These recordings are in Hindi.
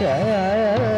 trời ơi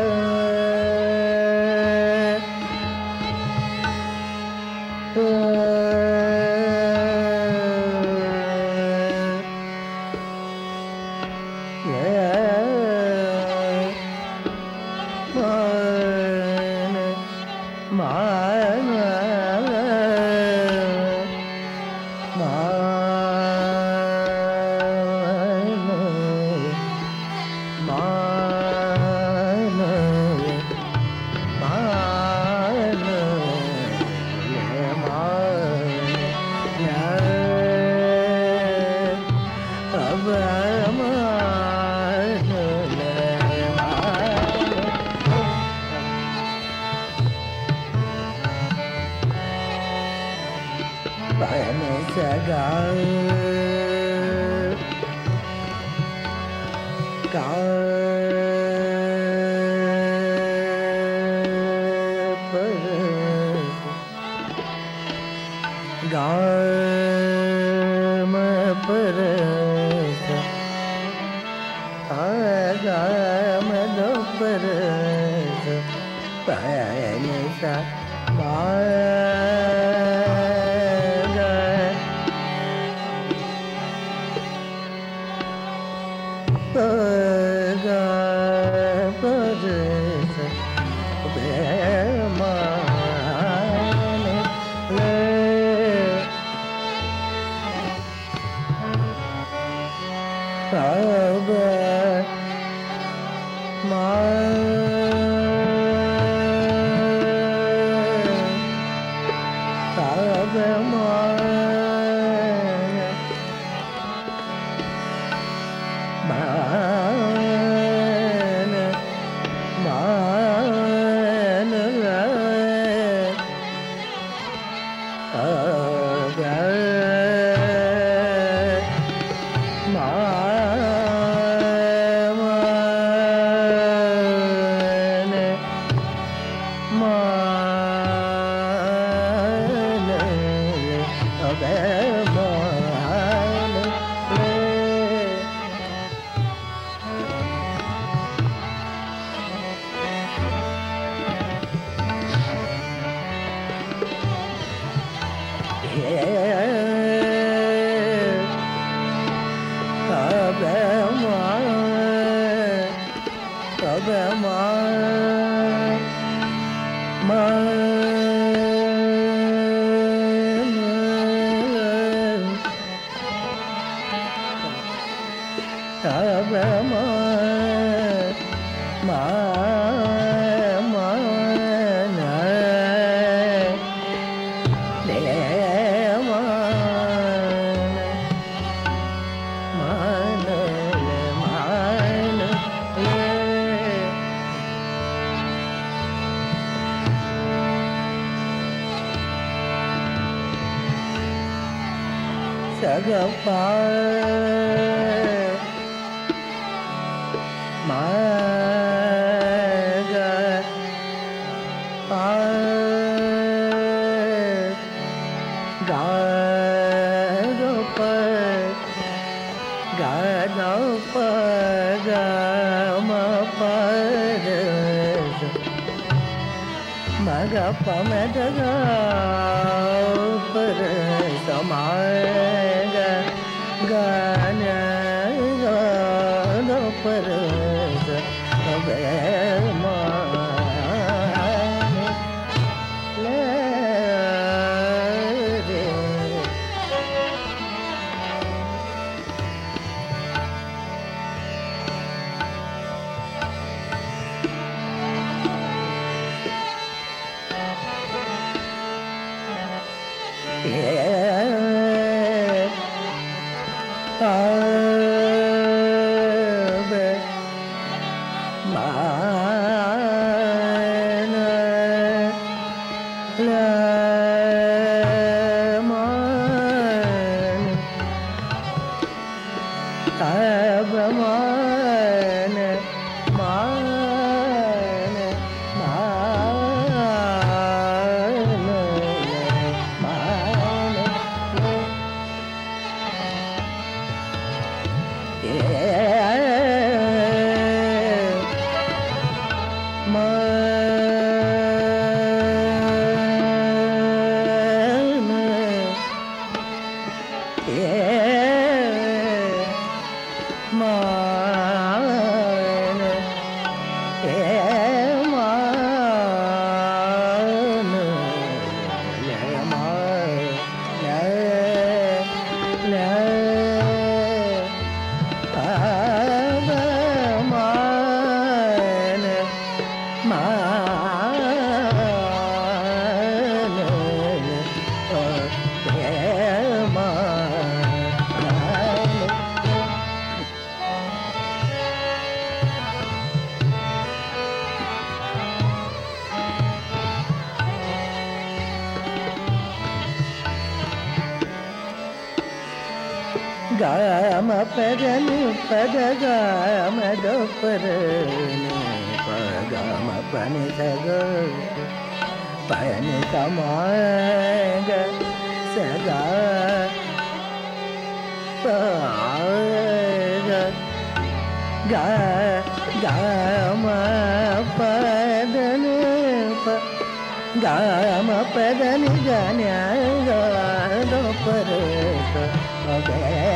Uh... मा 哎 गायम म पगन पद गायम दोपर द पन सग पन तमाग सगा पाग गा पदन प गा पदन गन गा Okay.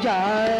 जाए।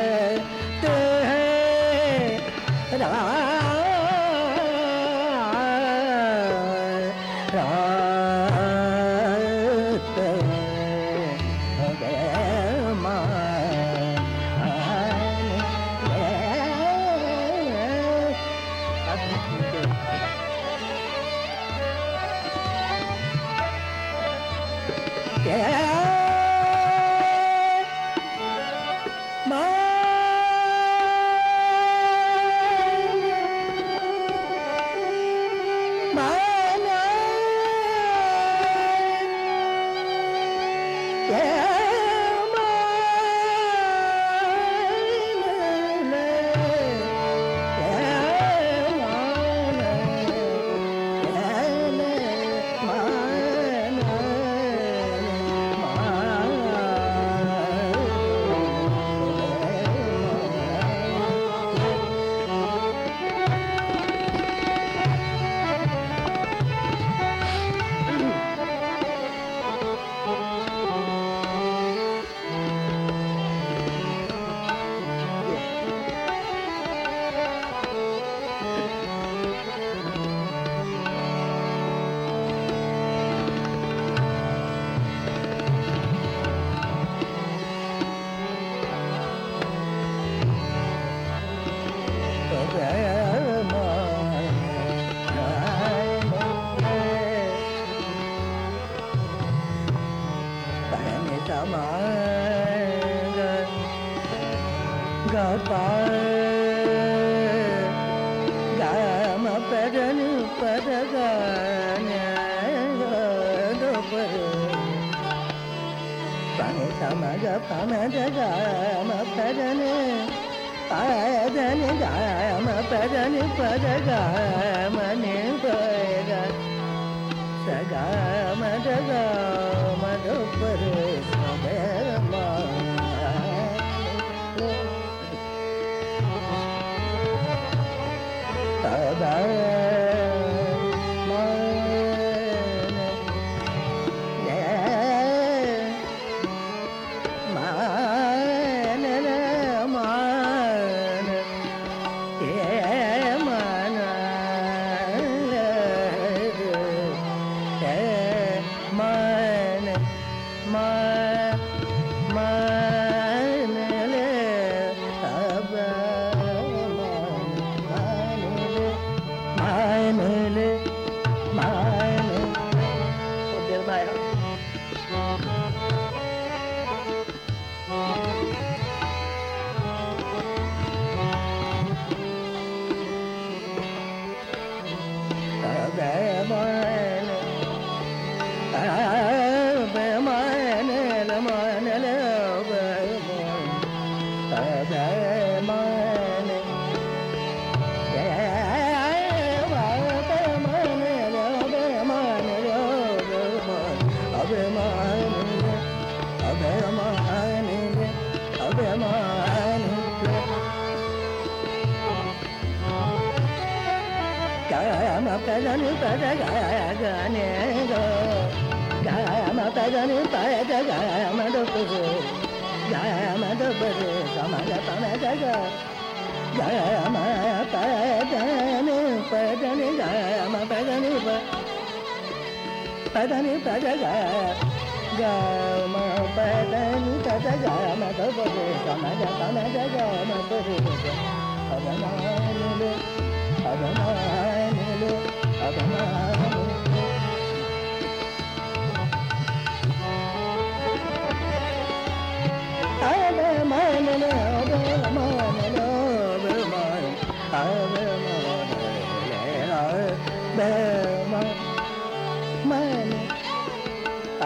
मन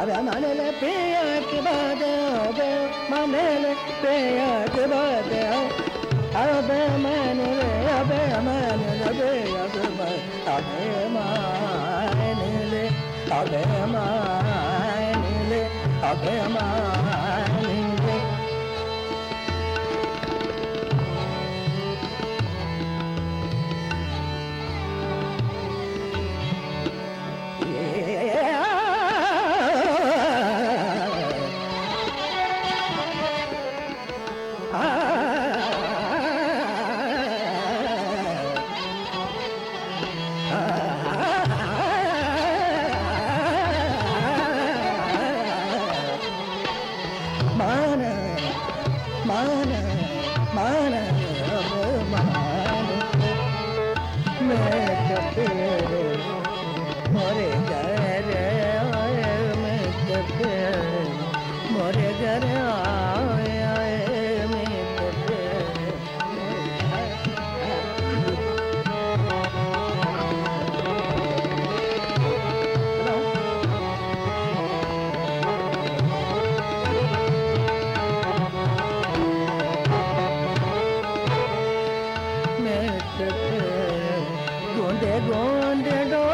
अरे मन ले पिया के बाद अबे मन ले पिया के बाद अबे मन अबे मन de gonde do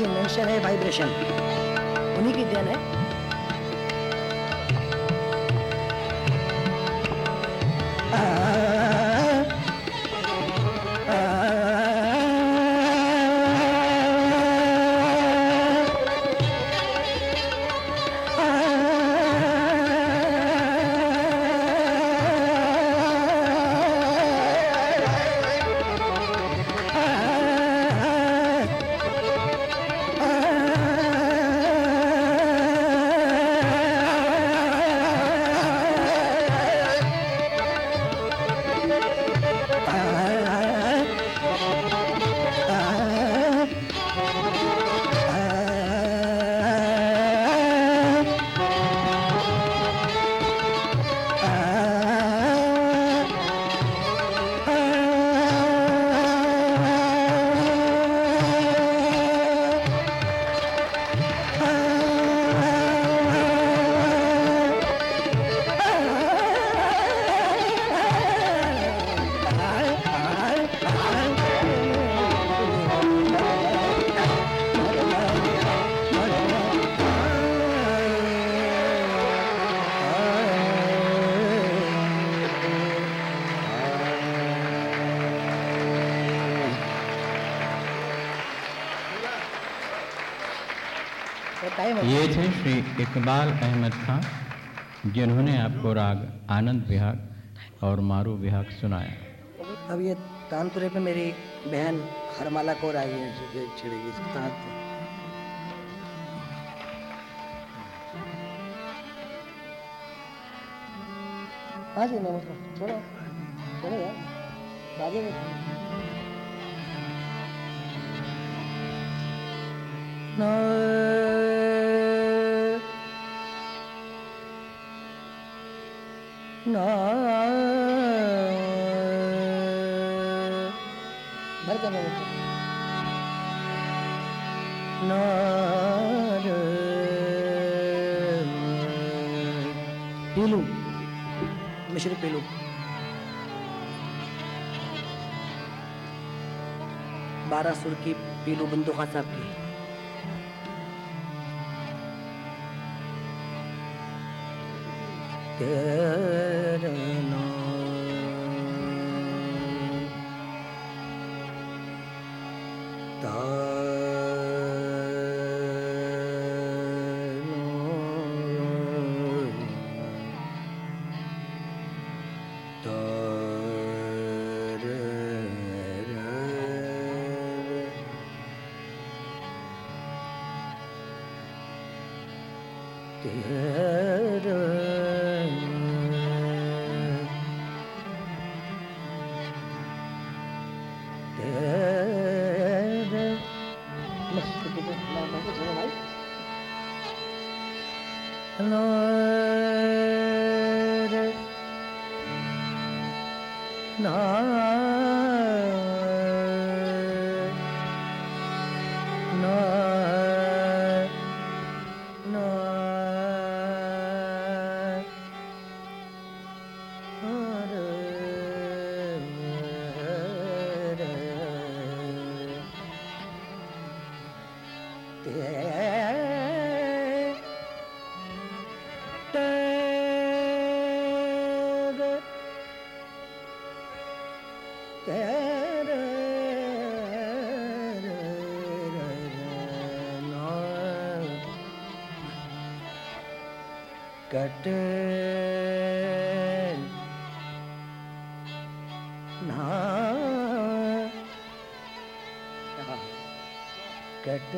की इन्वेंशन है वाइब्रेशन उन्हीं की देन है। थे श्री इकबाल अहमद खान जिन्होंने आपको राग आनंद विहाग और मारू विहाग सुनाया। अब ये तानपुरे पे मेरी बहन हरमाला कौर आई है छिड़ेगी हाँ जी मैं छोड़ो छोड़ो यार। आगे No. भर कर पीलू। मिश्र पीलू। बारह सुर की पीलू बंदूखा साहब की तेरना कट ना कट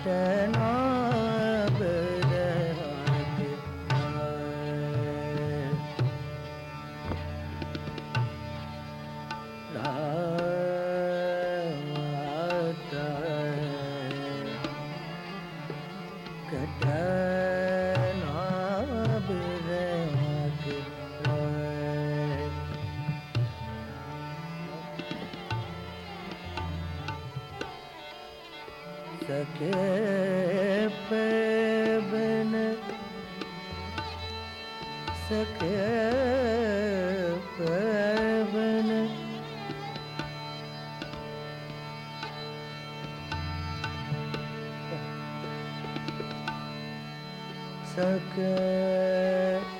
விட்ட सके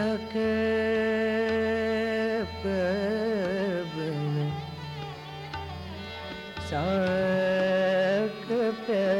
सक पवन सक पवन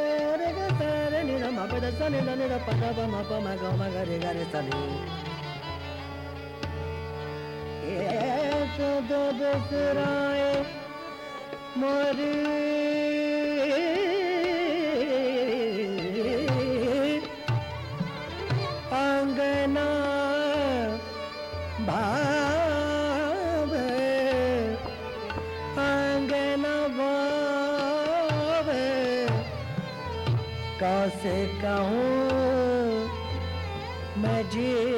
sa ni da ni da pa da ba ma pa ma ga ma ga re ga re sa ni e to do do sra e mori Yeah.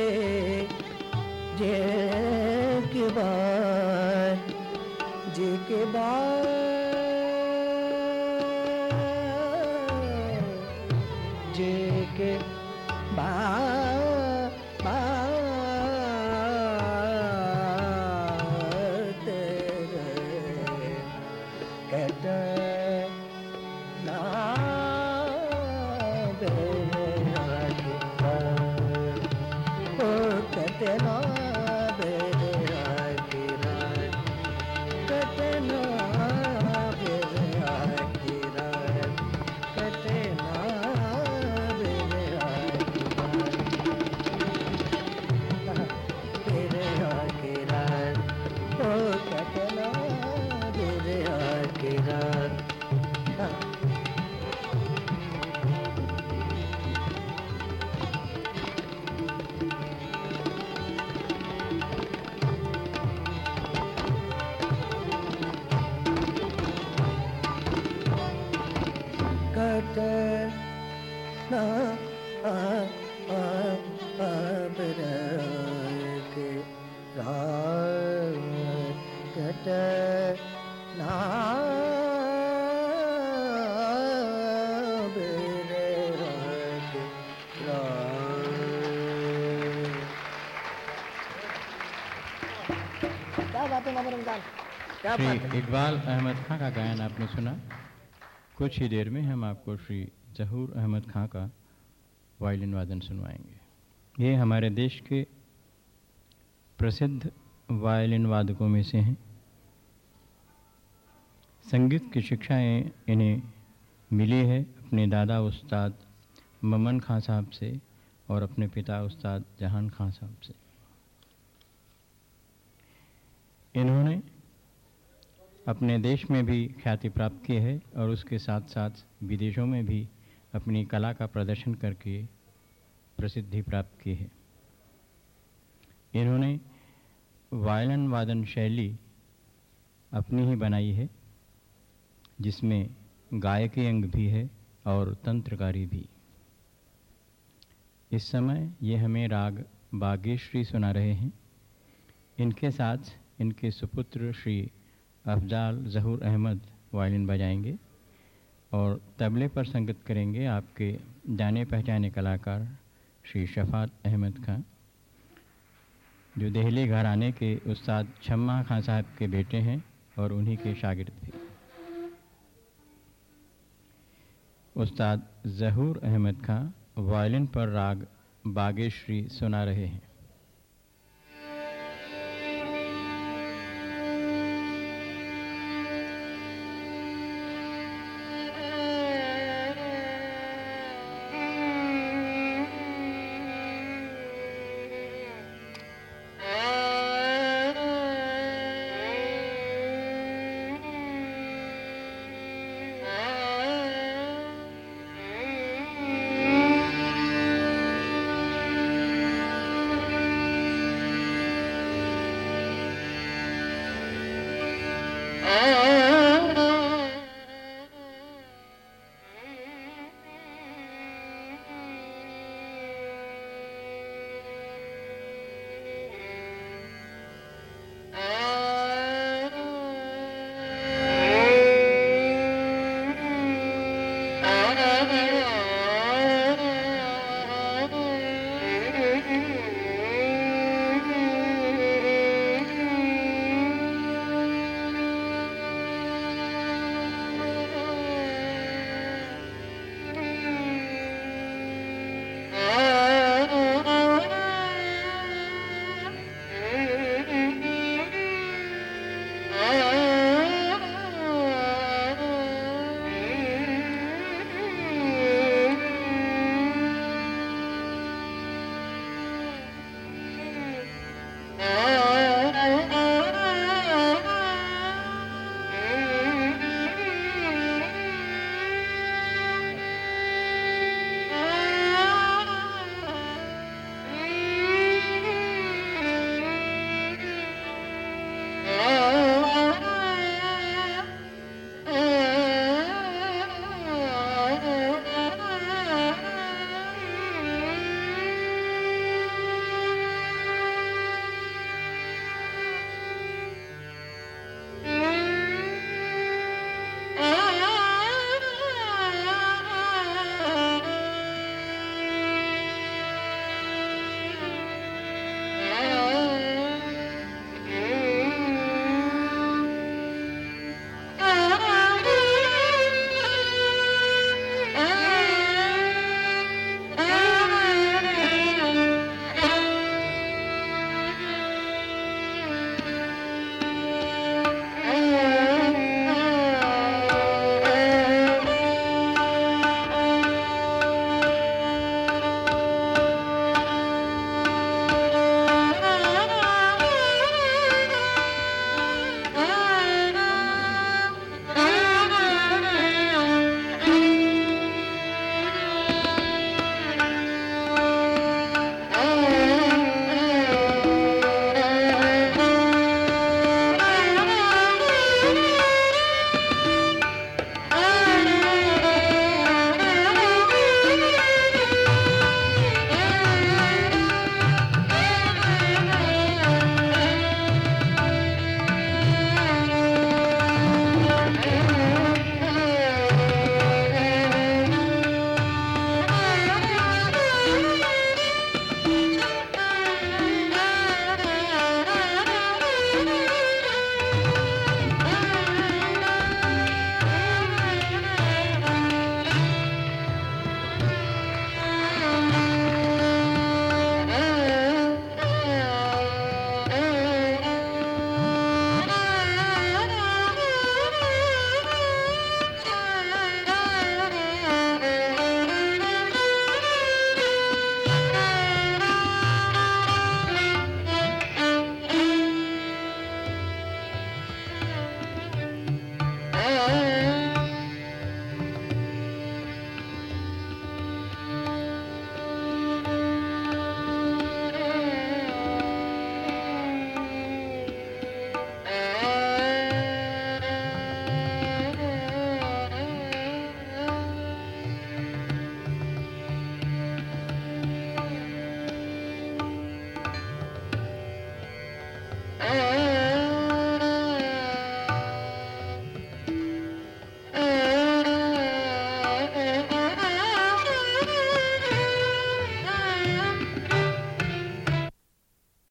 Shri Iqbal Ahmad खां का गायन आपने सुना। कुछ ही देर में हम आपको श्री जहूर अहमद खां का वायलिन वादन सुनवाएँगे। ये हमारे देश के प्रसिद्ध वायलिन वादकों में से हैं। संगीत की शिक्षाएँ इन्हें मिली है अपने दादा उस्ताद ममन खां साहब से और अपने पिता उस्ताद जहान खां साहब से। इन्होंने अपने देश में भी ख्याति प्राप्त की है और उसके साथ साथ विदेशों में भी अपनी कला का प्रदर्शन करके प्रसिद्धि प्राप्त की है। इन्होंने वायलन वादन शैली अपनी ही बनाई है, जिसमें गायकी अंग भी है और तंत्रकारी भी। इस समय ये हमें राग बागेश्वरी सुना रहे हैं। इनके साथ इनके सुपुत्र श्री अफजाल जहूर अहमद वायलिन बजाएँगे और तबले पर संगत करेंगे आपके जाने पहचाने कलाकार श्री शफात अहमद खां जो दहली घराने के उस्ताद छम्मा खां साहब के बेटे हैं और उन्हीं के शागिर्द थे उस्ताद जहूर अहमद खां वायलिन पर राग बागेश्वरी सुना रहे हैं।